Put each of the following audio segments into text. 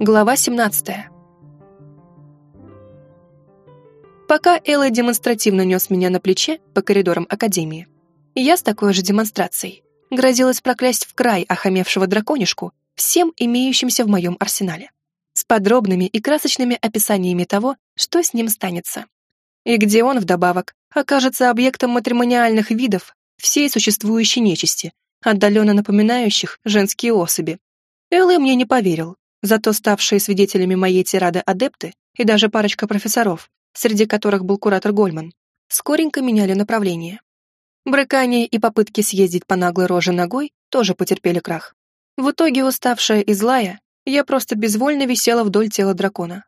Глава 17. Пока Элла демонстративно нес меня на плече по коридорам Академии, я с такой же демонстрацией грозилась проклясть в край охамевшего драконишку всем имеющимся в моем арсенале, с подробными и красочными описаниями того, что с ним станется. И где он вдобавок окажется объектом матримониальных видов всей существующей нечисти, отдаленно напоминающих женские особи. Элла мне не поверил, Зато ставшие свидетелями моей тирады адепты и даже парочка профессоров, среди которых был куратор Гольман, скоренько меняли направление. Брыкание и попытки съездить по наглой роже ногой тоже потерпели крах. В итоге, уставшая и злая, я просто безвольно висела вдоль тела дракона.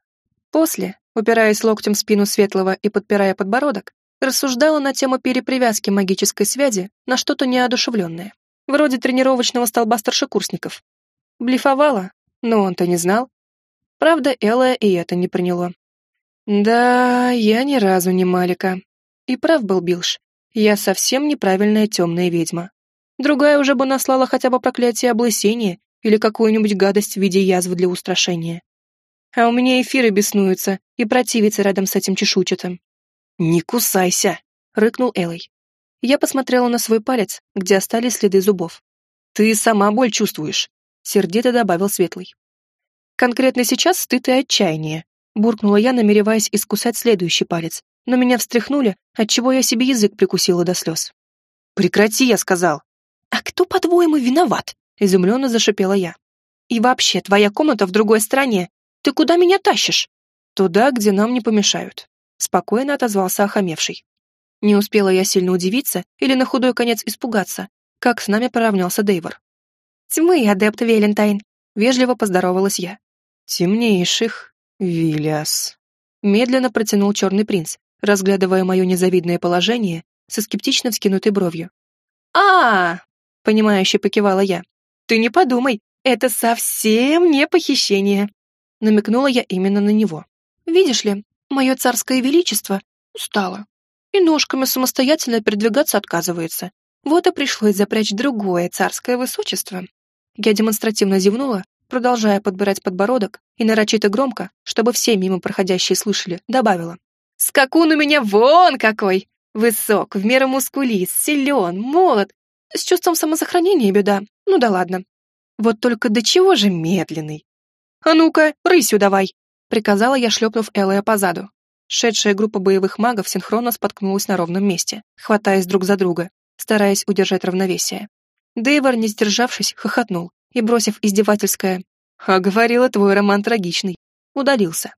После, упираясь локтем в спину Светлого и подпирая подбородок, рассуждала на тему перепривязки магической связи на что-то неодушевленное, вроде тренировочного столба старшекурсников. Блефовала, но он-то не знал. Правда, Элла и это не приняло. Да, я ни разу не Малика. И прав был Билш. Я совсем неправильная темная ведьма. Другая уже бы наслала хотя бы проклятие облысения или какую-нибудь гадость в виде язвы для устрашения. А у меня эфиры беснуются и противятся рядом с этим чешуйчатым. «Не кусайся!» — рыкнул Элой. Я посмотрела на свой палец, где остались следы зубов. «Ты сама боль чувствуешь. — сердито добавил Светлый. «Конкретно сейчас стыд и отчаяние», — буркнула я, намереваясь искусать следующий палец, но меня встряхнули, отчего я себе язык прикусила до слез. «Прекрати», — я сказал. «А кто, по-твоему, виноват?» — изумленно зашипела я. «И вообще, твоя комната в другой стране. Ты куда меня тащишь?» «Туда, где нам не помешают», — спокойно отозвался охамевший. Не успела я сильно удивиться или на худой конец испугаться, как с нами поравнялся Дейвор. «Тьмы, адепт Велентайн», — вежливо поздоровалась я. «Темнейших, Виллиас», — медленно протянул черный принц, разглядывая мое незавидное положение со скептично вскинутой бровью. а, -а, -а понимающе покивала я. «Ты не подумай, это совсем не похищение», — намекнула я именно на него. «Видишь ли, мое царское величество устало и ножками самостоятельно передвигаться отказывается. Вот и пришлось запрячь другое царское высочество я демонстративно зевнула, продолжая подбирать подбородок, и нарочито громко, чтобы все мимо проходящие слышали, добавила. «Скакун у меня вон какой! Высок, в меру мускулист, силен, молод. С чувством самосохранения беда. Ну да ладно. Вот только до чего же медленный? А ну-ка, рысью давай!» приказала я, шлепнув Элая по заду. Шедшая группа боевых магов синхронно споткнулась на ровном месте, хватаясь друг за друга, стараясь удержать равновесие. Дейвор, не сдержавшись, хохотнул и, бросив издевательское «А говорила, твой роман трагичный», удалился.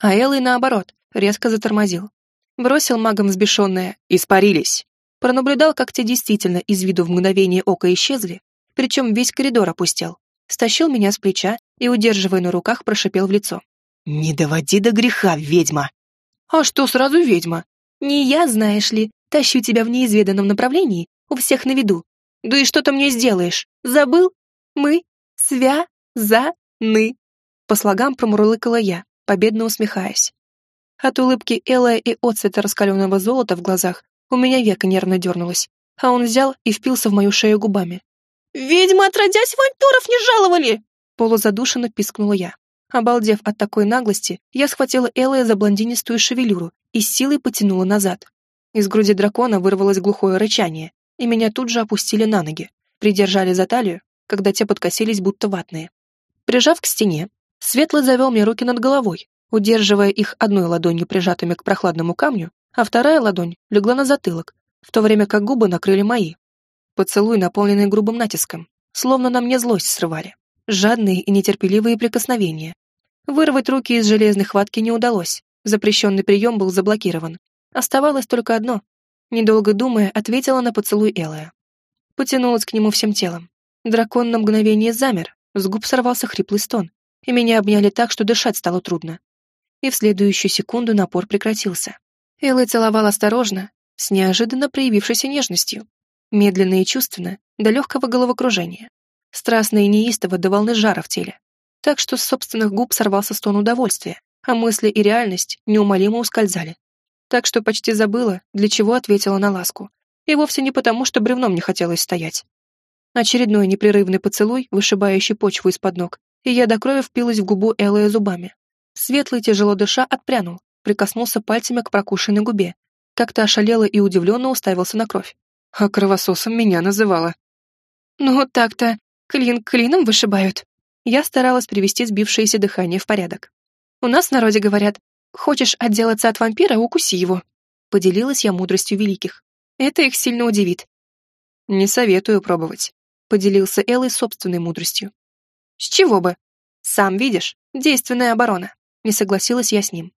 А Эллой, наоборот, резко затормозил. Бросил магам взбешенное «Испарились!» Пронаблюдал, как те действительно из виду в мгновение ока исчезли, причем весь коридор опустел. Стащил меня с плеча и, удерживая на руках, прошипел в лицо. «Не доводи до греха, ведьма!» «А что сразу ведьма? Не я, знаешь ли, тащу тебя в неизведанном направлении, у всех на виду, да и что ты мне сделаешь? Забыл? Мы связаны. По слогам промурлыкала я, победно усмехаясь. От улыбки Элая и отцвета раскаленного золота в глазах у меня века нервно дернулось, а он взял и впился в мою шею губами. «Ведьмы, отродясь, вампиров не жаловали!» Полузадушенно пискнула я. Обалдев от такой наглости, я схватила Элая за блондинистую шевелюру и с силой потянула назад. Из груди дракона вырвалось глухое рычание, и меня тут же опустили на ноги, придержали за талию, когда те подкосились будто ватные. Прижав к стене, Светлый завел мне руки над головой, удерживая их одной ладонью прижатыми к прохладному камню, а вторая ладонь легла на затылок, в то время как губы накрыли мои. Поцелуй, наполненный грубым натиском, словно на мне злость срывали. Жадные и нетерпеливые прикосновения. Вырвать руки из железной хватки не удалось, запрещенный прием был заблокирован. Оставалось только одно Недолго думая, ответила на поцелуй Элая. Потянулась к нему всем телом. Дракон на мгновение замер, с губ сорвался хриплый стон, и меня обняли так, что дышать стало трудно. И в следующую секунду напор прекратился. Элай целовал осторожно, с неожиданно проявившейся нежностью, медленно и чувственно, до легкого головокружения, страстно и неистово до волны жара в теле, так что с собственных губ сорвался стон удовольствия, а мысли и реальность неумолимо ускользали так что почти забыла, для чего ответила на ласку. И вовсе не потому, что бревном не хотелось стоять. Очередной непрерывный поцелуй, вышибающий почву из-под ног, и я до крови впилась в губу Эллы зубами. Светлый, тяжело дыша, отпрянул, прикоснулся пальцами к прокушенной губе, как-то ошалело и удивленно уставился на кровь. А кровососом меня называла. «Ну, так-то, клин клином вышибают». Я старалась привести сбившееся дыхание в порядок. «У нас в народе говорят, хочешь отделаться от вампира, укуси его». Поделилась я мудростью великих. Это их сильно удивит. «Не советую пробовать», — поделился Эллой собственной мудростью. «С чего бы? Сам видишь, действенная оборона», — не согласилась я с ним.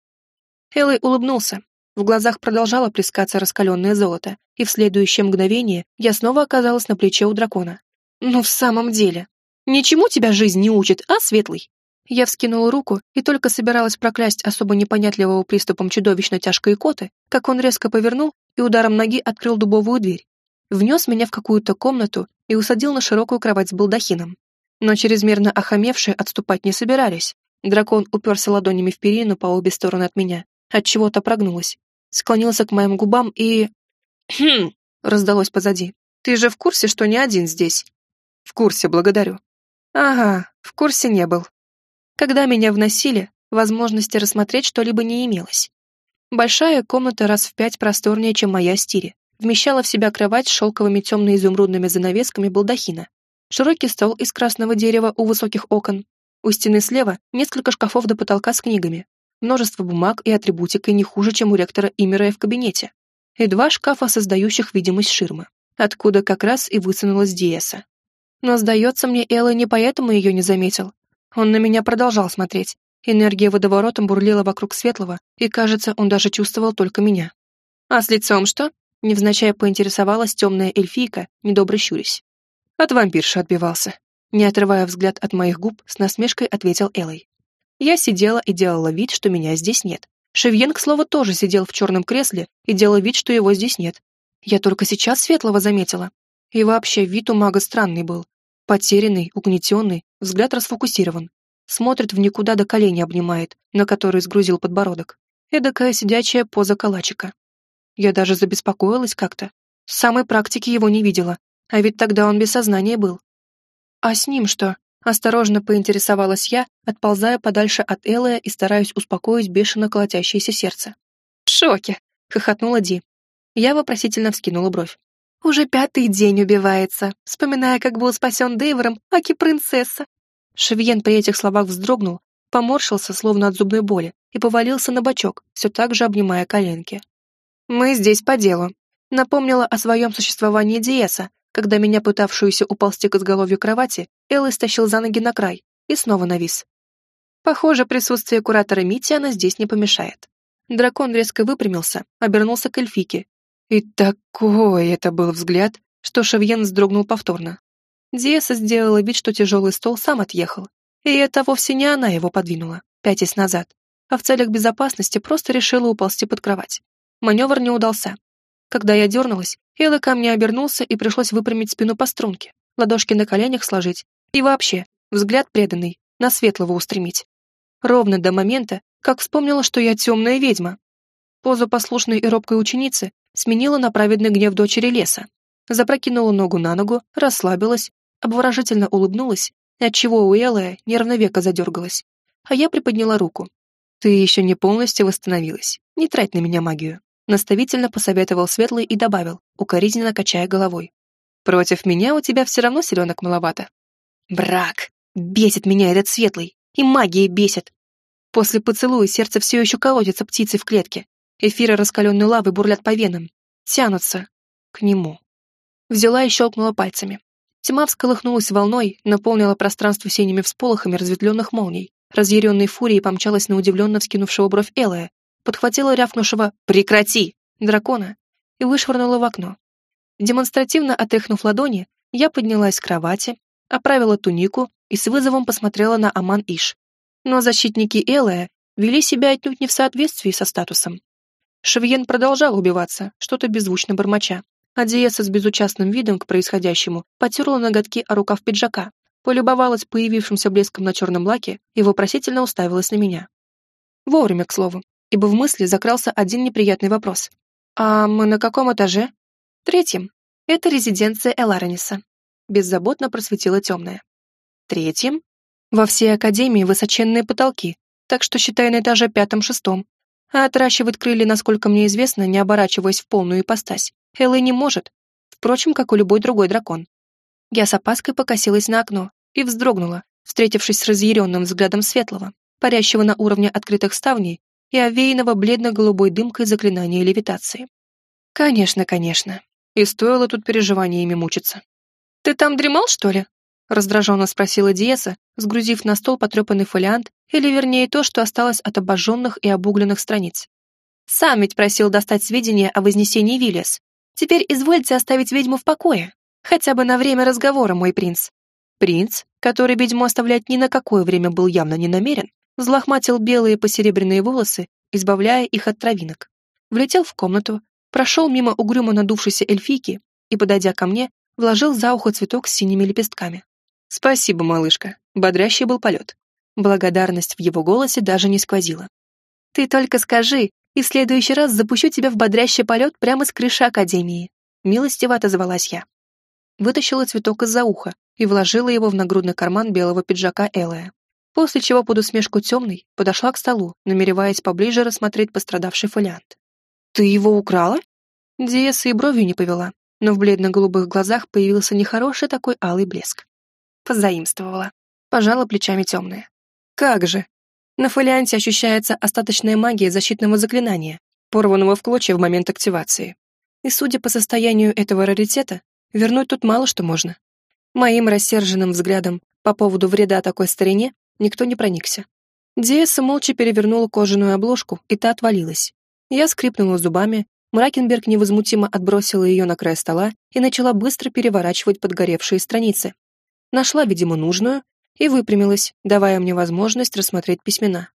Эллой улыбнулся. В глазах продолжало плескаться раскаленное золото, и в следующее мгновение я снова оказалась на плече у дракона. «Ну, в самом деле, ничему тебя жизнь не учит, а, Светлый?» Я вскинула руку и только собиралась проклясть особо непонятливого приступом чудовищно тяжкой коты, как он резко повернул и ударом ноги открыл дубовую дверь. Внес меня в какую-то комнату и усадил на широкую кровать с балдахином. Но чрезмерно охамевшие отступать не собирались. Дракон уперся ладонями в перину по обе стороны от меня, от чего то прогнулась. Склонился к моим губам и... «Хм!» — раздалось позади. «Ты же в курсе, что не один здесь?» «В курсе, благодарю». «Ага, в курсе не был. Когда меня вносили, возможности рассмотреть что-либо не имелось. Большая комната раз в пять просторнее, чем моя стире, вмещала в себя кровать с шелковыми темно-изумрудными занавесками балдахина, широкий стол из красного дерева у высоких окон, у стены слева несколько шкафов до потолка с книгами, множество бумаг и атрибутикой не хуже, чем у ректора Имерая в кабинете, и два шкафа, создающих видимость ширмы, откуда как раз и высунулась Диеса. Но, сдается мне, Элла не поэтому ее не заметил, он на меня продолжал смотреть. Энергия водоворотом бурлила вокруг светлого, и, кажется, он даже чувствовал только меня. «А с лицом что?» — невзначай поинтересовалась темная эльфийка, недобро щурясь. От вампирши отбивался. Не отрывая взгляд от моих губ, с насмешкой ответил Элой. Я сидела и делала вид, что меня здесь нет. Шевьен, к слову, тоже сидел в черном кресле и делал вид, что его здесь нет. Я только сейчас Светлого заметила. И вообще, вид у мага странный был. Потерянный, угнетенный, взгляд расфокусирован. Смотрит в никуда до колени обнимает, на который сгрузил подбородок. Эдакая сидячая поза калачика. Я даже забеспокоилась как-то. С самой практики его не видела, а ведь тогда он без сознания был. «А с ним что?» Осторожно поинтересовалась я, отползая подальше от Элая и стараясь успокоить бешено колотящееся сердце. «В шоке!» — хохотнула Ди. Я вопросительно вскинула бровь. Уже пятый день убивается, вспоминая, как был спасен Дейвером, аки принцесса. Шевьен при этих словах вздрогнул, поморщился, словно от зубной боли, и повалился на бочок, все так же обнимая коленки. «Мы здесь по делу», — напомнила о своем существовании Диеса, когда меня, пытавшуюся уползти к изголовью кровати, Элла стащил за ноги на край и снова навис. Похоже, присутствие куратора Митиана здесь не помешает. Дракон резко выпрямился, обернулся к эльфике и такой это был взгляд, что Шевьен вздрогнул повторно. Диеса сделала вид, что тяжелый стол сам отъехал, и это вовсе не она его подвинула, пятясь назад, а в целях безопасности просто решила уползти под кровать. Маневр не удался. Когда я дернулась, Элла ко мне обернулся и пришлось выпрямить спину по струнке, ладошки на коленях сложить и вообще, взгляд преданный, на светлого устремить. Ровно до момента, как вспомнила, что я темная ведьма. Позу послушной и робкой ученицы сменила на праведный гнев дочери леса. Запрокинула ногу на ногу, расслабилась, обворожительно улыбнулась, отчего у Элая нервно века задергалась. А я приподняла руку. «Ты еще не полностью восстановилась. Не трать на меня магию», наставительно посоветовал Светлый и добавил, укоризненно качая головой. «Против меня у тебя все равно селенок маловато». «Брак! Бесит меня этот Светлый! И магия бесит!» После поцелуя сердце все еще колотится птицей в клетке, Эфиры раскаленной лавы бурлят по венам, тянутся к нему. Взяла и щелкнула пальцами. Тьма всколыхнулась волной, наполнила пространство синими всполохами разветвленных молний. Разъяренной фурией помчалась на удивленно вскинувшего бровь Элая, подхватила рявкнувшего «Прекрати!» дракона и вышвырнула в окно. Демонстративно отряхнув ладони, я поднялась с кровати, оправила тунику и с вызовом посмотрела на Аман Иш. Но защитники Элая вели себя отнюдь не в соответствии со статусом. Шевьен продолжал убиваться, что-то беззвучно бормоча. А Диеса с безучастным видом к происходящему потерла ноготки о рукав пиджака, полюбовалась появившимся блеском на черном лаке и вопросительно уставилась на меня. Вовремя, к слову, ибо в мысли закрался один неприятный вопрос. «А мы на каком этаже?» «Третьем. Это резиденция Эларониса», — беззаботно просветила темная. «Третьем?» Во всей академии высоченные потолки, так что считай на этаже пятом-шестом. А отращивать крылья, насколько мне известно, не оборачиваясь в полную ипостась, Элла не может. Впрочем, как и любой другой дракон. Я с опаской покосилась на окно и вздрогнула, встретившись с разъяренным взглядом Светлого, парящего на уровне открытых ставней и овеянного бледно-голубой дымкой заклинания левитации. Конечно, конечно. И стоило тут переживаниями мучиться. «Ты там дремал, что ли?» раздраженно спросила Диеса, сгрузив на стол потрепанный фолиант, или вернее то, что осталось от обожженных и обугленных страниц. «Сам ведь просил достать сведения о вознесении Виллиас. Теперь извольте оставить ведьму в покое, хотя бы на время разговора, мой принц». Принц, который ведьму оставлять ни на какое время был явно не намерен, взлохматил белые посеребряные волосы, избавляя их от травинок. Влетел в комнату, прошел мимо угрюмо надувшейся эльфийки и, подойдя ко мне, вложил за ухо цветок с синими лепестками. «Спасибо, малышка», — бодрящий был полет. Благодарность в его голосе даже не сквозила. «Ты только скажи, и в следующий раз запущу тебя в бодрящий полет прямо с крыши Академии», — милостиво отозвалась я. Вытащила цветок из-за уха и вложила его в нагрудный карман белого пиджака Элая, после чего под усмешку темной подошла к столу, намереваясь поближе рассмотреть пострадавший фолиант. «Ты его украла?» Диеса и бровью не повела, но в бледно-голубых глазах появился нехороший такой алый блеск позаимствовала. Пожала плечами темная. Как же? На фолианте ощущается остаточная магия защитного заклинания, порванного в клочья в момент активации. И судя по состоянию этого раритета, вернуть тут мало что можно. Моим рассерженным взглядом по поводу вреда такой старине никто не проникся. Диэса молча перевернула кожаную обложку, и та отвалилась. Я скрипнула зубами, Мракенберг невозмутимо отбросила ее на край стола и начала быстро переворачивать подгоревшие страницы, нашла, видимо, нужную и выпрямилась, давая мне возможность рассмотреть письмена.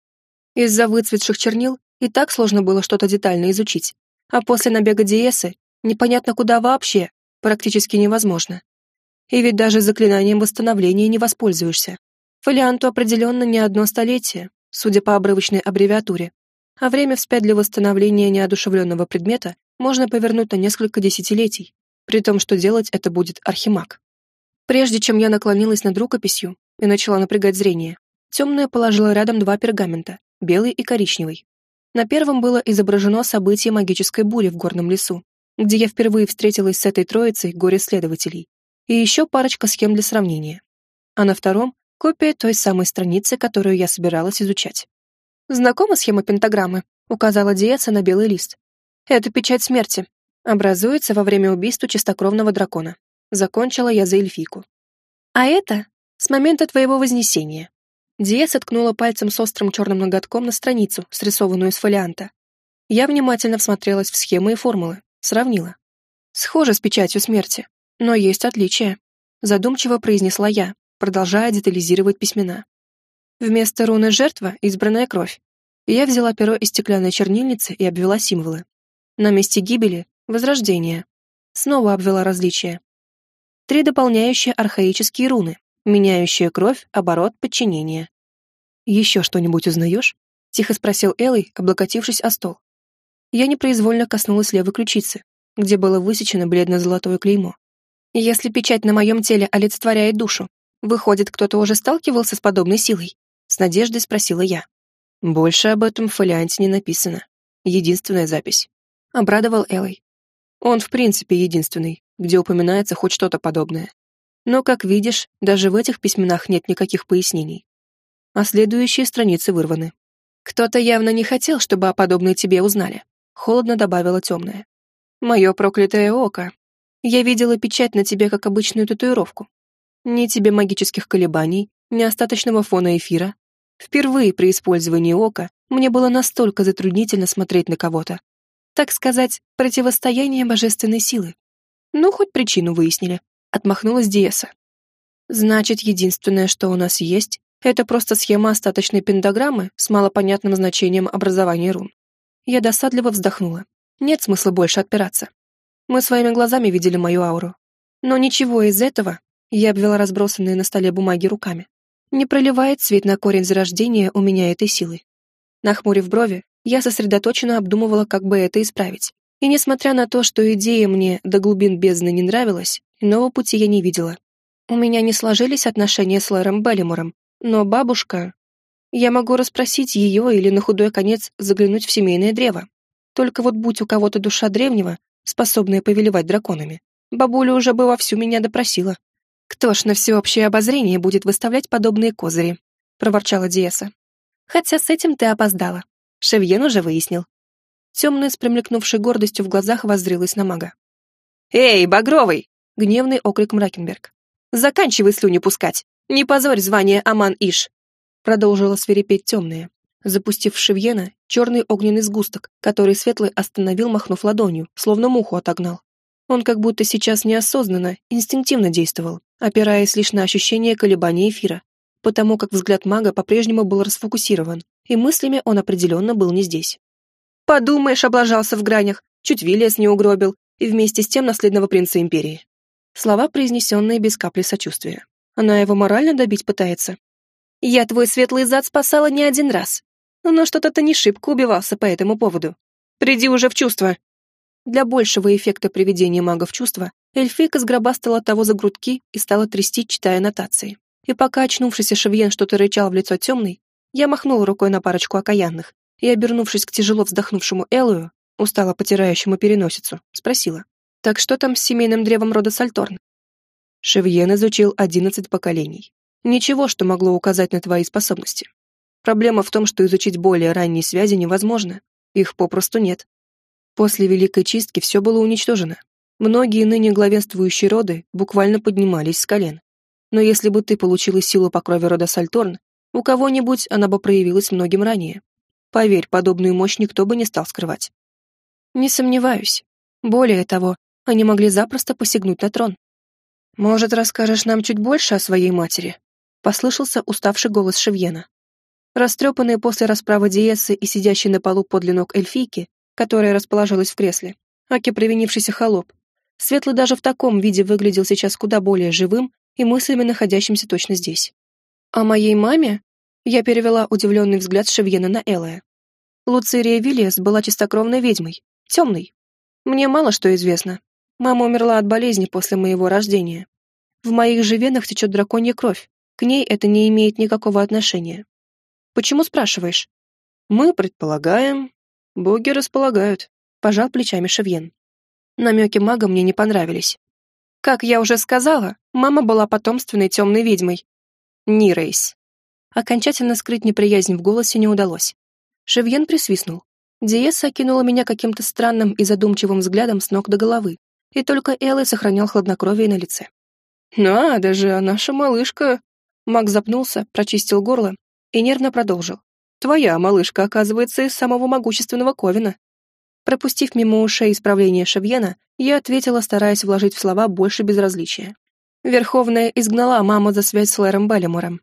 Из-за выцветших чернил и так сложно было что-то детально изучить, а после набега Диесы непонятно куда вообще, практически невозможно. И ведь даже заклинанием восстановления не воспользуешься. Фолианту определенно не одно столетие, судя по обрывочной аббревиатуре, а время вспять для восстановления неодушевленного предмета можно повернуть на несколько десятилетий, при том, что делать это будет архимаг. Прежде чем я наклонилась над рукописью и начала напрягать зрение, темная положила рядом два пергамента, белый и коричневый. На первом было изображено событие магической бури в горном лесу, где я впервые встретилась с этой троицей горе-следователей, и еще парочка схем для сравнения. А на втором — копия той самой страницы, которую я собиралась изучать. «Знакома схема пентаграммы?» — указала Диэца на белый лист. «Это печать смерти. Образуется во время убийства чистокровного дракона. Закончила я за эльфийку. А это с момента твоего вознесения. Диэс откнула пальцем с острым черным ноготком на страницу, срисованную из фолианта. Я внимательно всмотрелась в схемы и формулы, сравнила. Схоже с печатью смерти, но есть отличия. Задумчиво произнесла я, продолжая детализировать письмена. Вместо руны жертва — избранная кровь. Я взяла перо из стеклянной чернильницы и обвела символы. На месте гибели — возрождение. Снова обвела различия три дополняющие архаические руны, меняющие кровь, оборот, подчинение. «Еще что-нибудь узнаешь?» — тихо спросил Элой, облокотившись о стол. Я непроизвольно коснулась левой ключицы, где было высечено бледно-золотое клеймо. «Если печать на моем теле олицетворяет душу, выходит, кто-то уже сталкивался с подобной силой?» — с надеждой спросила я. «Больше об этом в фолианте не написано. Единственная запись». Обрадовал Элой. Он, в принципе, единственный, где упоминается хоть что-то подобное. Но, как видишь, даже в этих письменах нет никаких пояснений. А следующие страницы вырваны. Кто-то явно не хотел, чтобы о подобной тебе узнали. Холодно добавила темная. Мое проклятое око. Я видела печать на тебе как обычную татуировку. Ни тебе магических колебаний, ни остаточного фона эфира. Впервые при использовании ока мне было настолько затруднительно смотреть на кого-то. Так сказать, противостояние божественной силы. Ну, хоть причину выяснили. Отмахнулась Диеса. Значит, единственное, что у нас есть, это просто схема остаточной пентаграммы с малопонятным значением образования рун. Я досадливо вздохнула. Нет смысла больше отпираться. Мы своими глазами видели мою ауру. Но ничего из этого, я обвела разбросанные на столе бумаги руками, не проливает свет на корень зарождения у меня этой силы. Нахмурив брови, я сосредоточенно обдумывала, как бы это исправить. И несмотря на то, что идея мне до глубин бездны не нравилась, иного пути я не видела. У меня не сложились отношения с Лэром Беллимором, Но бабушка... Я могу расспросить ее или на худой конец заглянуть в семейное древо. Только вот будь у кого-то душа древнего, способная повелевать драконами, бабуля уже бы вовсю меня допросила. Кто ж на всеобщее обозрение будет выставлять подобные козыри? проворчала Диеса. Хотя с этим ты опоздала. Шевьен уже выяснил. Темная, с гордостью в глазах, воззрилась на мага. «Эй, Багровый!» — гневный окрик Мракенберг. «Заканчивай слюни пускать! Не позорь звание Аман-Иш!» Продолжила свирепеть темная, запустив в Шевьена черный огненный сгусток, который Светлый остановил, махнув ладонью, словно муху отогнал. Он как будто сейчас неосознанно, инстинктивно действовал, опираясь лишь на ощущение колебания эфира, потому как взгляд мага по-прежнему был расфокусирован, и мыслями он определенно был не здесь. «Подумаешь, облажался в гранях, чуть Виллиас не угробил, и вместе с тем наследного принца империи». Слова, произнесенные без капли сочувствия. Она его морально добить пытается. «Я твой светлый зад спасала не один раз, но что-то ты не шибко убивался по этому поводу. Приди уже в чувство!» Для большего эффекта приведения мага в чувство, эльфийка сгробастала того за грудки и стала трясти, читая нотации. И пока очнувшийся Шевьен что-то рычал в лицо темный, я махнула рукой на парочку окаянных и, обернувшись к тяжело вздохнувшему Элую, устало потирающему переносицу, спросила. «Так что там с семейным древом рода Сальторн?» Шевьен изучил одиннадцать поколений. Ничего, что могло указать на твои способности. Проблема в том, что изучить более ранние связи невозможно. Их попросту нет. После Великой Чистки все было уничтожено. Многие ныне главенствующие роды буквально поднимались с колен. Но если бы ты получила силу по крови рода Сальторн, у кого-нибудь она бы проявилась многим ранее. Поверь, подобную мощь никто бы не стал скрывать. Не сомневаюсь. Более того, они могли запросто посягнуть на трон. «Может, расскажешь нам чуть больше о своей матери?» — послышался уставший голос Шевьена. Растрепанные после расправы Диесы и сидящий на полу подле ног эльфийки, которая расположилась в кресле, аки провинившийся холоп. Светлый даже в таком виде выглядел сейчас куда более живым и мыслями находящимся точно здесь. «О моей маме?» Я перевела удивленный взгляд Шевьена на Элая. Луцирия Виллиас была чистокровной ведьмой, темной. Мне мало что известно. Мама умерла от болезни после моего рождения. В моих же венах течет драконья кровь. К ней это не имеет никакого отношения. Почему спрашиваешь? Мы предполагаем, «Боги располагают», — пожал плечами Шевьен. Намеки мага мне не понравились. Как я уже сказала, мама была потомственной темной ведьмой. Нирейс. Окончательно скрыть неприязнь в голосе не удалось. Шевьен присвистнул. Диеса окинула меня каким-то странным и задумчивым взглядом с ног до головы, и только Эллы сохранял хладнокровие на лице. «Надо же, наша малышка...» Маг запнулся, прочистил горло и нервно продолжил. Твоя малышка, оказывается, из самого могущественного Ковина». Пропустив мимо ушей исправление Шевьена, я ответила, стараясь вложить в слова больше безразличия. Верховная изгнала маму за связь с Лэром Беллимором.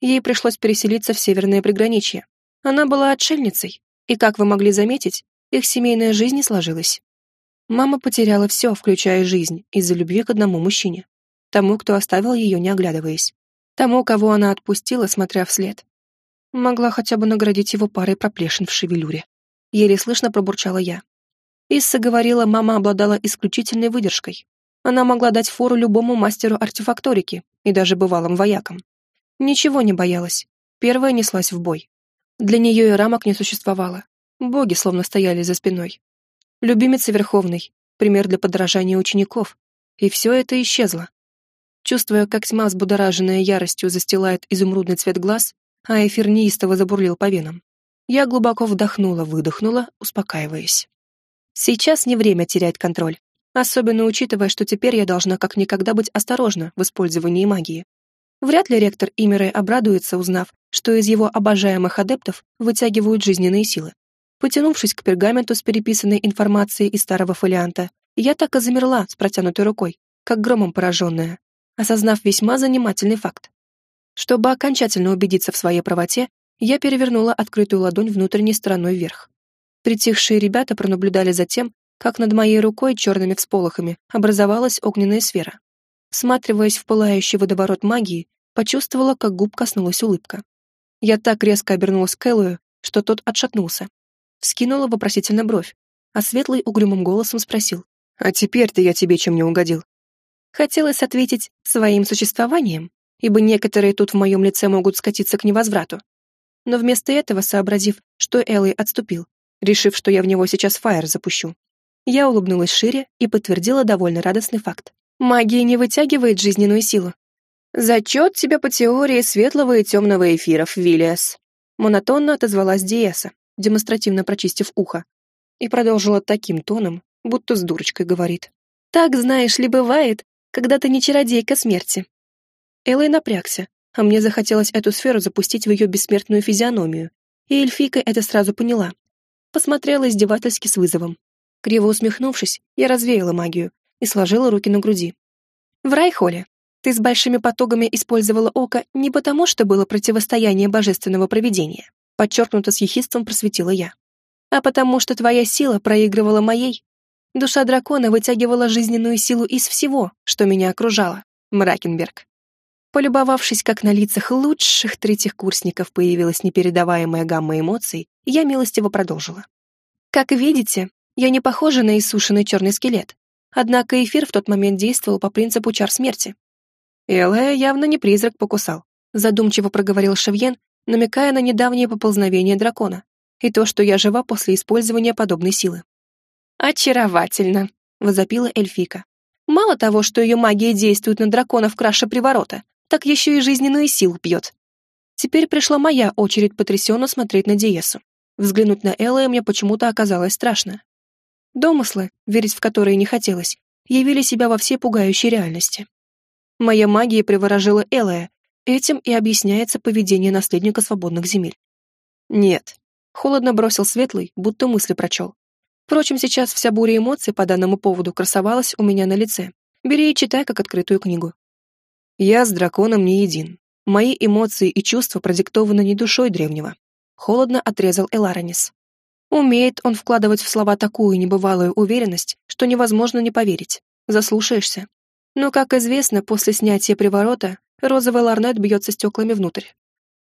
Ей пришлось переселиться в северное приграничье. Она была отшельницей, и, как вы могли заметить, их семейная жизнь не сложилась. Мама потеряла все, включая жизнь, из-за любви к одному мужчине. Тому, кто оставил ее, не оглядываясь. Тому, кого она отпустила, смотря вслед. Могла хотя бы наградить его парой проплешин в шевелюре. Еле слышно пробурчала я. Исса говорила, мама обладала исключительной выдержкой. Она могла дать фору любому мастеру артефакторики и даже бывалым воякам. Ничего не боялась. Первая неслась в бой. Для нее и рамок не существовало. Боги словно стояли за спиной. Любимица Верховный, пример для подражания учеников. И все это исчезло. Чувствуя, как тьма, взбудораженная яростью, застилает изумрудный цвет глаз, а эфир неистово забурлил по венам. Я глубоко вдохнула, выдохнула, успокаиваясь. Сейчас не время терять контроль, особенно учитывая, что теперь я должна как никогда быть осторожна в использовании магии. Вряд ли ректор Имеры обрадуется, узнав, что из его обожаемых адептов вытягивают жизненные силы. Потянувшись к пергаменту с переписанной информацией из старого фолианта, я так и замерла с протянутой рукой, как громом пораженная, осознав весьма занимательный факт. Чтобы окончательно убедиться в своей правоте, я перевернула открытую ладонь внутренней стороной вверх. Притихшие ребята пронаблюдали за тем, как над моей рукой черными всполохами образовалась огненная сфера. Всматриваясь в пылающий водоворот магии, почувствовала, как губ коснулась улыбка. Я так резко обернулась к Эллою, что тот отшатнулся. Вскинула вопросительно бровь, а светлый угрюмым голосом спросил. «А теперь-то я тебе чем не угодил?» Хотелось ответить «своим существованием», ибо некоторые тут в моем лице могут скатиться к невозврату. Но вместо этого, сообразив, что Элли отступил, решив, что я в него сейчас фаер запущу, я улыбнулась шире и подтвердила довольно радостный факт. Магия не вытягивает жизненную силу. «Зачет тебе по теории светлого и темного эфиров, Виллиас», монотонно отозвалась Диеса, демонстративно прочистив ухо, и продолжила таким тоном, будто с дурочкой говорит. «Так, знаешь ли, бывает, когда ты не чародейка смерти». Элой напрягся, а мне захотелось эту сферу запустить в ее бессмертную физиономию, и эльфийка это сразу поняла. Посмотрела издевательски с вызовом. Криво усмехнувшись, я развеяла магию и сложила руки на груди. «В Райхоле ты с большими потогами использовала око не потому, что было противостояние божественного провидения, подчеркнуто с ехидством просветила я, а потому что твоя сила проигрывала моей. Душа дракона вытягивала жизненную силу из всего, что меня окружало. Мракенберг. Полюбовавшись, как на лицах лучших третьих курсников появилась непередаваемая гамма эмоций, я милостиво продолжила. Как видите, я не похожа на иссушенный черный скелет. Однако эфир в тот момент действовал по принципу чар смерти. Элая явно не призрак покусал, задумчиво проговорил Шевьен, намекая на недавнее поползновение дракона и то, что я жива после использования подобной силы. «Очаровательно!» — возопила эльфика. «Мало того, что ее магия действует на драконов краше приворота, так еще и жизненную силу пьет». Теперь пришла моя очередь потрясенно смотреть на Диесу. Взглянуть на Эллая мне почему-то оказалось страшно. Домыслы, верить в которые не хотелось, явили себя во всей пугающей реальности. Моя магия приворожила Элая, этим и объясняется поведение наследника свободных земель. Нет, холодно бросил Светлый, будто мысли прочел. Впрочем, сейчас вся буря эмоций по данному поводу красовалась у меня на лице. Бери и читай, как открытую книгу. Я с драконом не един. Мои эмоции и чувства продиктованы не душой древнего. Холодно отрезал Эларонис. Умеет он вкладывать в слова такую небывалую уверенность, что невозможно не поверить. Заслушаешься. Но, как известно, после снятия приворота розовый ларнет бьется стеклами внутрь.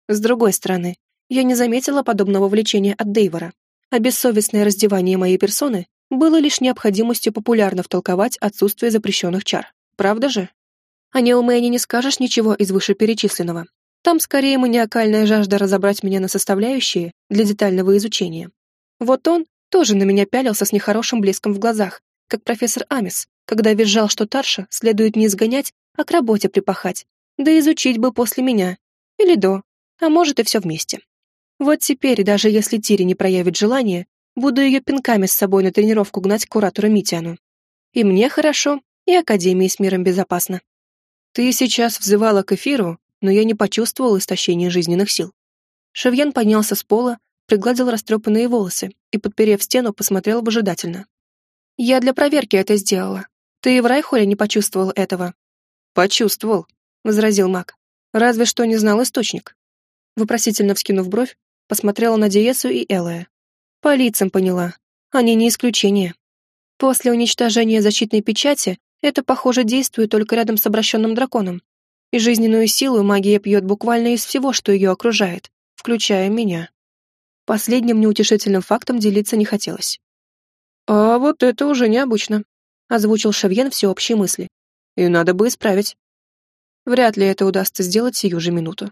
С другой стороны, я не заметила подобного влечения от Дейвора, а бессовестное раздевание моей персоны было лишь необходимостью популярно втолковать отсутствие запрещенных чар. Правда же? О Неумэне не скажешь ничего из вышеперечисленного. Там скорее маниакальная жажда разобрать меня на составляющие для детального изучения. Вот он тоже на меня пялился с нехорошим блеском в глазах, как профессор Амис, когда визжал, что Тарша следует не изгонять, а к работе припахать, да изучить бы после меня. Или до, а может и все вместе. Вот теперь, даже если Тири не проявит желание, буду ее пинками с собой на тренировку гнать к куратору Митиану. И мне хорошо, и Академии с миром безопасно. Ты сейчас взывала к эфиру, но я не почувствовал истощения жизненных сил. Шевьен поднялся с пола, пригладил растрепанные волосы и, подперев стену, посмотрел выжидательно. «Я для проверки это сделала. Ты и в Райхоле не почувствовал этого?» «Почувствовал», — возразил маг. «Разве что не знал источник». Вопросительно вскинув бровь, посмотрела на Диесу и Элая. По лицам поняла. Они не исключение. После уничтожения защитной печати это, похоже, действует только рядом с обращенным драконом. И жизненную силу магия пьет буквально из всего, что ее окружает, включая меня. Последним неутешительным фактом делиться не хотелось. «А вот это уже необычно», — озвучил Шавьен всеобщие мысли. «И надо бы исправить». Вряд ли это удастся сделать сию же минуту.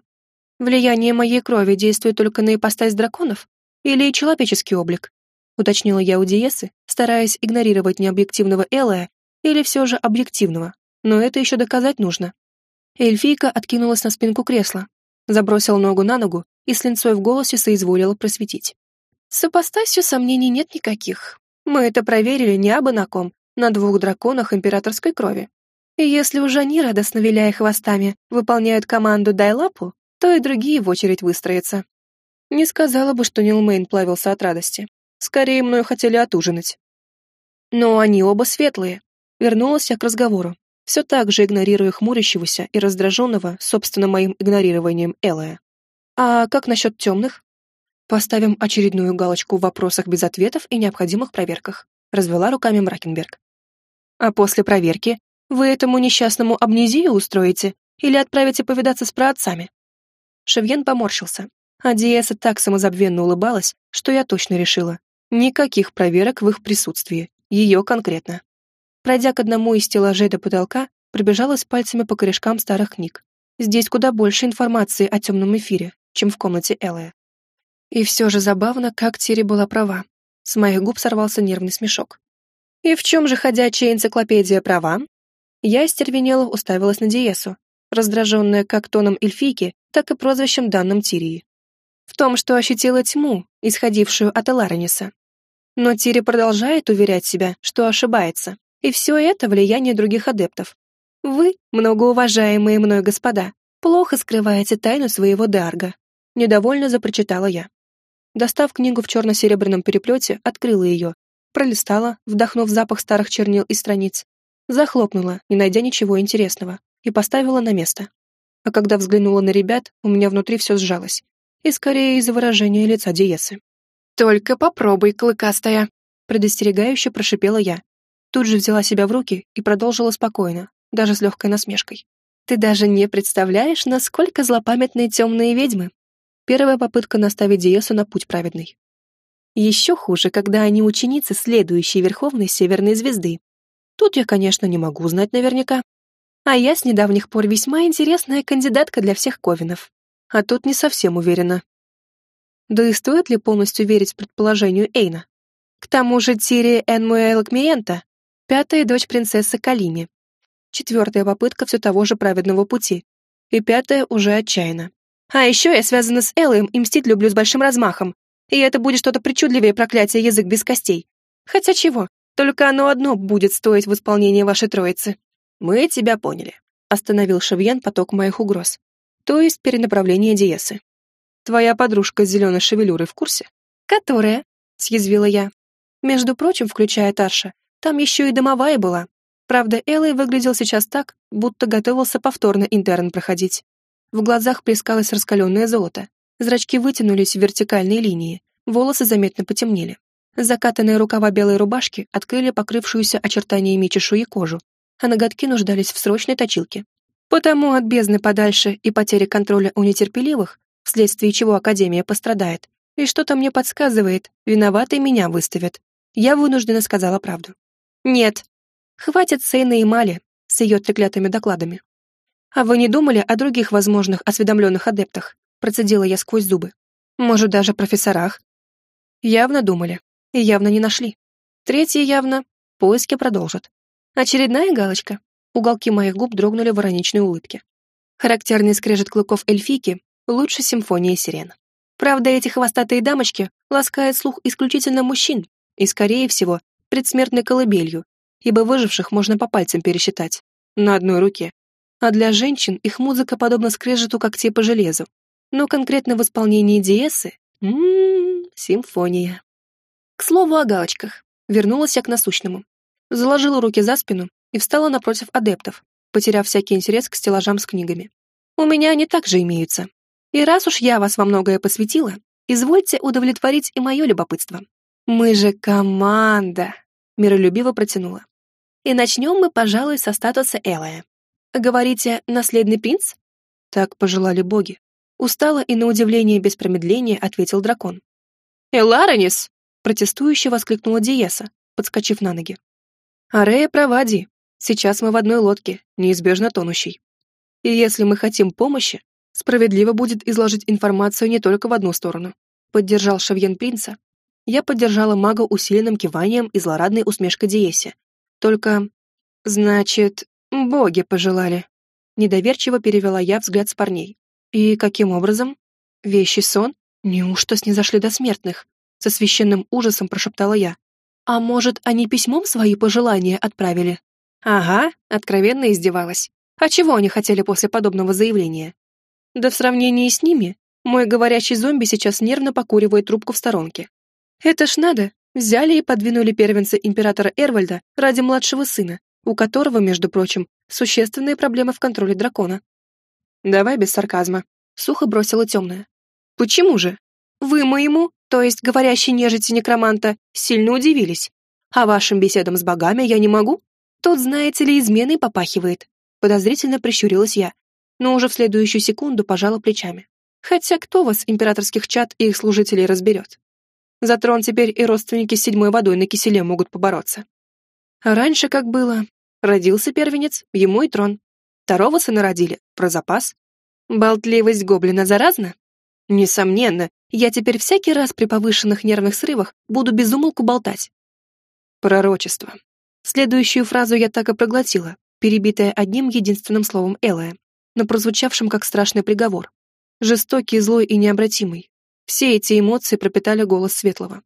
Влияние моей крови действует только на ипостась драконов или человеческий облик, уточнила я у Диесы, стараясь игнорировать необъективного Элая или все же объективного, но это еще доказать нужно. Эльфийка откинулась на спинку кресла, забросила ногу на ногу и с линцой в голосе соизволила просветить. С ипостасью сомнений нет никаких. Мы это проверили не абы на ком, на двух драконах императорской крови. И если уже они, радостно виляя хвостами, выполняют команду «дай лапу», то и другие в очередь выстроятся. Не сказала бы, что Нилмейн плавился от радости. Скорее, мною хотели отужинать. Но они оба светлые. Вернулась я к разговору, все так же игнорируя хмурящегося и раздраженного, собственно, моим игнорированием Элая. А как насчет темных? Поставим очередную галочку в вопросах без ответов и необходимых проверках. Развела руками Мракенберг. А после проверки вы этому несчастному амнезию устроите или отправите повидаться с праотцами? Шевьен поморщился, а Диэса так самозабвенно улыбалась, что я точно решила. Никаких проверок в их присутствии, ее конкретно. Пройдя к одному из стеллажей до потолка, пробежалась пальцами по корешкам старых книг. Здесь куда больше информации о темном эфире, чем в комнате Эллы. И все же забавно, как Тири была права. С моих губ сорвался нервный смешок. «И в чем же ходячая энциклопедия права?» Я остервенела уставилась на Диесу, раздраженная как тоном эльфийки, так и прозвищем данным Тирии. В том, что ощутила тьму, исходившую от Эларониса. Но Тири продолжает уверять себя, что ошибается, и все это влияние других адептов. Вы, многоуважаемые мной господа, плохо скрываете тайну своего Дарга. Недовольно запрочитала я. Достав книгу в черно-серебряном переплете, открыла ее, пролистала, вдохнув запах старых чернил и страниц, захлопнула, не найдя ничего интересного, и поставила на место. А когда взглянула на ребят, у меня внутри все сжалось. И скорее из-за выражения лица Диесы. «Только попробуй, клыкастая!» предостерегающе прошипела я. Тут же взяла себя в руки и продолжила спокойно, даже с легкой насмешкой. «Ты даже не представляешь, насколько злопамятные темные ведьмы!» Первая попытка наставить Диесу на путь праведный. Еще хуже, когда они ученицы следующей Верховной Северной Звезды. Тут я, конечно, не могу знать наверняка. А я с недавних пор весьма интересная кандидатка для всех ковинов. А тут не совсем уверена. Да и стоит ли полностью верить предположению Эйна? К тому же Тири Энмуэла Кмиента пятая дочь принцессы Калими, четвертая попытка все того же праведного пути, и пятая уже отчаянно. А еще я связана с Эллоем и мстить люблю с большим размахом, и это будет что-то причудливее проклятия язык без костей. Хотя чего, только оно одно будет стоить в исполнении вашей троицы. Мы тебя поняли. Остановил Шевьен поток моих угроз. То есть перенаправление Диесы. Твоя подружка с зеленой шевелюрой в курсе? Которая? Съязвила я. Между прочим, включая Тарша, там еще и домовая была. Правда, Элой выглядел сейчас так, будто готовился повторно интерн проходить. В глазах плескалось раскаленное золото. Зрачки вытянулись в вертикальные линии, волосы заметно потемнели. Закатанные рукава белой рубашки открыли покрывшуюся очертаниями чешуи кожу, а ноготки нуждались в срочной точилке. Потому от бездны подальше и потери контроля у нетерпеливых, вследствие чего Академия пострадает, и что-то мне подсказывает, виноватой меня выставят. Я вынуждена сказала правду. Нет. Хватит Сейна и Мали с ее треклятыми докладами. А вы не думали о других возможных осведомленных адептах? Процедила я сквозь зубы. Может, даже профессорах? Явно думали. И явно не нашли. Третье явно. Поиски продолжат. Очередная галочка. Уголки моих губ дрогнули в ироничной улыбке. Характерный скрежет клыков эльфийки лучше симфонии сирен. Правда, эти хвостатые дамочки ласкают слух исключительно мужчин, и, скорее всего, предсмертной колыбелью, ибо выживших можно по пальцам пересчитать, на одной руке. А для женщин их музыка подобна скрежету когтей по железу. Но конкретно в исполнении Диесы м симфония. К слову о галочках. Вернулась я к насущному. Заложила руки за спину и встала напротив адептов, потеряв всякий интерес к стеллажам с книгами. У меня они также имеются. И раз уж я вас во многое посвятила, извольте удовлетворить и мое любопытство. «Мы же команда!» — миролюбиво протянула. «И начнем мы, пожалуй, со статуса Элая. Говорите, наследный принц?» Так пожелали боги. Устало и на удивление без промедления ответил дракон. «Эларонис!» — протестующе воскликнула Диеса, подскочив на ноги. «Арея права, Ди. Сейчас мы в одной лодке, неизбежно тонущей. И если мы хотим помощи, справедливо будет изложить информацию не только в одну сторону», — поддержал Шавьен принца, я поддержала мага усиленным киванием и злорадной усмешкой Диесе. Только... Значит, боги пожелали. Недоверчиво перевела я взгляд с парней. И каким образом? Вещий сон? Неужто снизошли до смертных? Со священным ужасом прошептала я. А может, они письмом свои пожелания отправили? Ага, откровенно издевалась. А чего они хотели после подобного заявления? Да в сравнении с ними, мой говорящий зомби сейчас нервно покуривает трубку в сторонке. Это ж надо. Взяли и подвинули первенца императора Эрвальда ради младшего сына, у которого, между прочим, существенные проблемы в контроле дракона. Давай без сарказма. Сухо бросила темная. Почему же? Вы моему, то есть говорящей нежити некроманта, сильно удивились. А вашим беседам с богами я не могу? Тут, знаете ли, изменой попахивает. Подозрительно прищурилась я, но уже в следующую секунду пожала плечами. Хотя кто вас, императорских чад и их служителей, разберет? За трон теперь и родственники с седьмой водой на киселе могут побороться. А раньше как было? Родился первенец, ему и трон. Второго сына родили, про запас. Болтливость гоблина заразна? Несомненно, я теперь всякий раз при повышенных нервных срывах буду безумолку болтать. Пророчество. Следующую фразу я так и проглотила, перебитая одним единственным словом Элая, но прозвучавшим как страшный приговор. Жестокий, злой и необратимый. Все эти эмоции пропитали голос Светлого.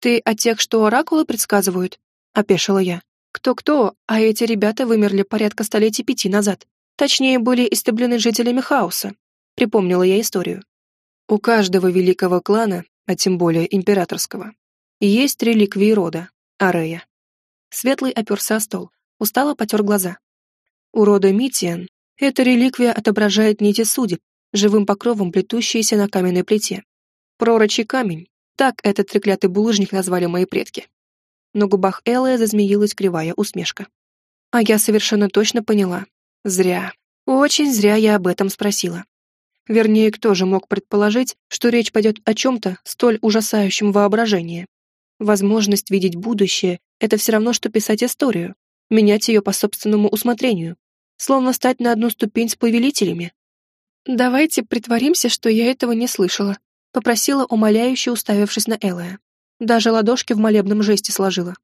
«Ты о тех, что оракулы предсказывают?» — опешила я. «Кто-кто, а эти ребята вымерли порядка столетий пяти назад. Точнее, были истреблены жителями хаоса», — припомнила я историю. У каждого великого клана, а тем более императорского, есть реликвии рода, Арея. Светлый оперся о стол, устало потер глаза. У рода Митиан эта реликвия отображает нити судеб, живым покровом плетущиеся на каменной плите. Пророчий камень, так этот треклятый булыжник назвали мои предки. На губах Эллы зазмеилась кривая усмешка. А я совершенно точно поняла. Зря. Очень зря я об этом спросила. Вернее, кто же мог предположить, что речь пойдет о чем-то столь ужасающем воображении? Возможность видеть будущее — это все равно, что писать историю, менять ее по собственному усмотрению, словно стать на одну ступень с повелителями. «Давайте притворимся, что я этого не слышала», — попросила, умоляюще уставившись на Элая. Даже ладошки в молебном жесте сложила.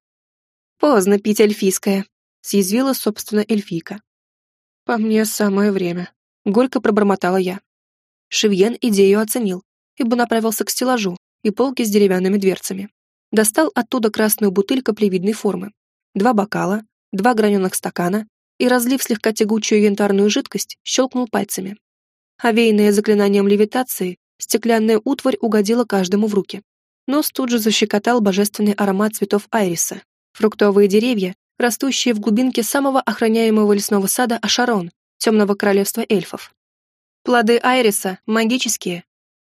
«Поздно пить эльфийское», — съязвила, собственно, эльфийка. «По мне самое время», — горько пробормотала я. Шевьен идею оценил, ибо направился к стеллажу и полке с деревянными дверцами достал оттуда красную бутыль каплевидной формы, два бокала, два граненых стакана и, разлив слегка тягучую янтарную жидкость, щелкнул пальцами. Овеянная заклинанием левитации, стеклянная утварь угодила каждому в руки. Нос тут же защекотал божественный аромат цветов айриса, фруктовые деревья, растущие в глубинке самого охраняемого лесного сада Ашарон, темного королевства эльфов. Плоды айриса магические.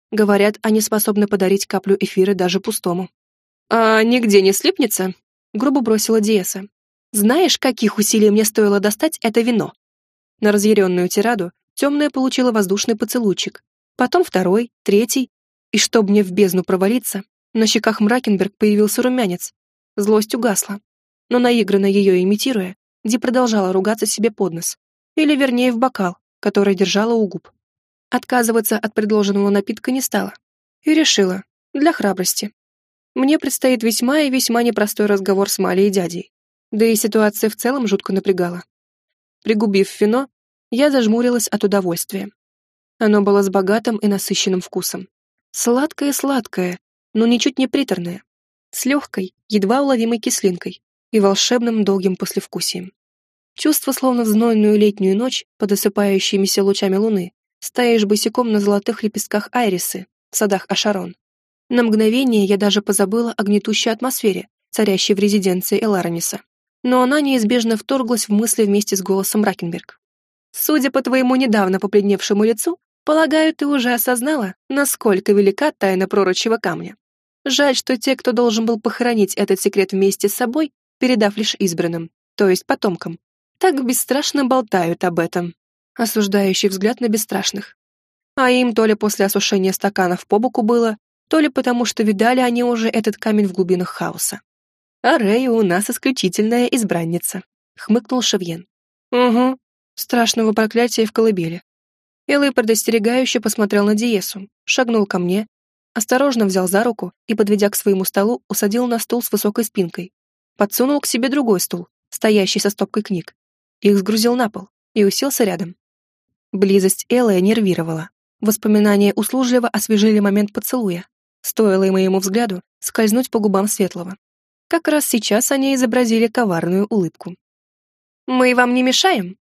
Говорят, они способны подарить каплю эфира даже пустому. «А нигде не слипнется?» — грубо бросила Диеса. «Знаешь, каких усилий мне стоило достать это вино?» На разъяренную тираду темная получила воздушный поцелуйчик, потом второй, третий, и чтоб мне в бездну провалиться, на щеках Мракенберг появился румянец. Злость угасла, но наигранно ее имитируя, Ди продолжала ругаться себе под нос, или вернее в бокал, который держала у губ. Отказываться от предложенного напитка не стала и решила, для храбрости, мне предстоит весьма и весьма непростой разговор с Малей и дядей. Да и ситуация в целом жутко напрягала. Пригубив вино, я зажмурилась от удовольствия. Оно было с богатым и насыщенным вкусом. Сладкое-сладкое, но ничуть не приторное. С легкой, едва уловимой кислинкой и волшебным долгим послевкусием. Чувство, словно в знойную летнюю ночь, под осыпающимися лучами луны, стоишь босиком на золотых лепестках айрисы в садах Ашарон. На мгновение я даже позабыла о гнетущей атмосфере, царящей в резиденции Эларониса. Но она неизбежно вторглась в мысли вместе с голосом Ракенберг. «Судя по твоему недавно побледневшему лицу, полагаю, ты уже осознала, насколько велика тайна пророчего камня. Жаль, что те, кто должен был похоронить этот секрет вместе с собой, передав лишь избранным, то есть потомкам, так бесстрашно болтают об этом. Осуждающий взгляд на бесстрашных. А им то ли после осушения стаканов по боку было, то ли потому, что видали они уже этот камень в глубинах хаоса. «А Рэя у нас исключительная избранница», — хмыкнул Шевьен. «Угу, страшного проклятия в колыбели». Элэй предостерегающе посмотрел на Диесу, шагнул ко мне, осторожно взял за руку и, подведя к своему столу, усадил на стул с высокой спинкой. Подсунул к себе другой стул, стоящий со стопкой книг. Их сгрузил на пол и уселся рядом. Близость Элая нервировала. Воспоминания услужливо освежили момент поцелуя, Стоило и моему взгляду скользнуть по губам Светлого. Как раз сейчас они изобразили коварную улыбку. «Мы вам не мешаем?»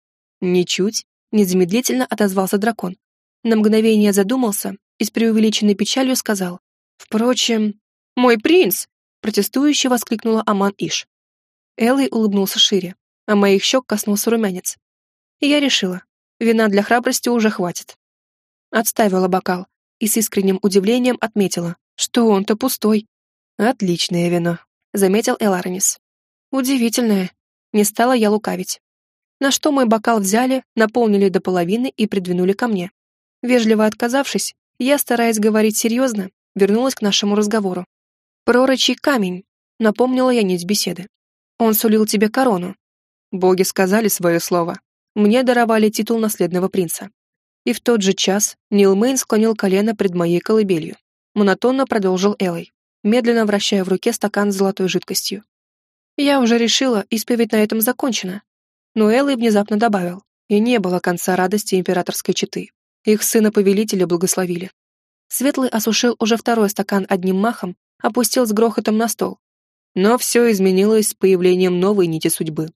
«Ничуть», — незамедлительно отозвался дракон. На мгновение задумался и с преувеличенной печалью сказал. «Впрочем, мой принц!» — протестующе воскликнула Аман Иш. Элой улыбнулся шире, а моих щек коснулся румянец. Я решила, вина для храбрости уже хватит. Отставила бокал и с искренним удивлением отметила, что он-то пустой. Отличное вино, заметил Эларнис. Удивительное. Не стала я лукавить. На что мой бокал взяли, наполнили до половины и придвинули ко мне. Вежливо отказавшись, я, стараясь говорить серьезно, вернулась к нашему разговору. «Пророчий камень», — напомнила я нить беседы. «Он сулил тебе корону». Боги сказали свое слово. Мне даровали титул наследного принца. И в тот же час Нил Мэйн склонил колено пред моей колыбелью. Монотонно продолжил Элой, медленно вращая в руке стакан с золотой жидкостью. Я уже решила, исповедь на этом закончена. Но Элой внезапно добавил, и не было конца радости императорской четы. Их сына-повелителя благословили. Светлый осушил уже второй стакан одним махом, опустил с грохотом на стол. Но все изменилось с появлением новой нити судьбы.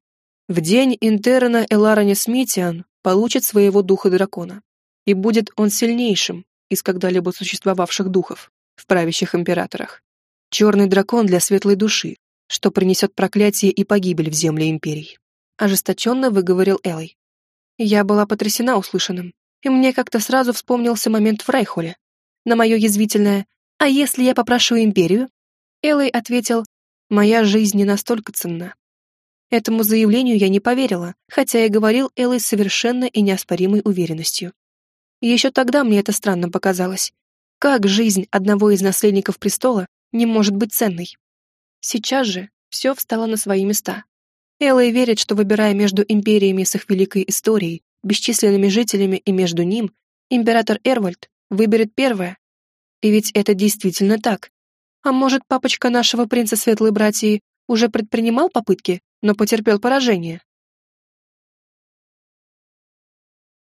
В день Интерна Эларани Смитиан получит своего духа дракона и будет он сильнейшим из когда-либо существовавших духов в правящих императорах. Черный дракон для светлой души, что принесет проклятие и погибель в земле империй. Ожесточенно выговорил Элой. Я была потрясена услышанным, и мне как-то сразу вспомнился момент в Райхоле. На мое язвительное «А если я попрошу империю?» Элой ответил «Моя жизнь не настолько ценна». Этому заявлению я не поверила, хотя и говорил Элой совершенно и неоспоримой уверенностью. Еще тогда мне это странно показалось. Как жизнь одного из наследников престола не может быть ценной? Сейчас же все встало на свои места. Элой верит, что выбирая между империями с их великой историей, бесчисленными жителями и между ним, император Эрвальд выберет первое. И ведь это действительно так. А может, папочка нашего принца Светлой Братьи уже предпринимал попытки, но потерпел поражение?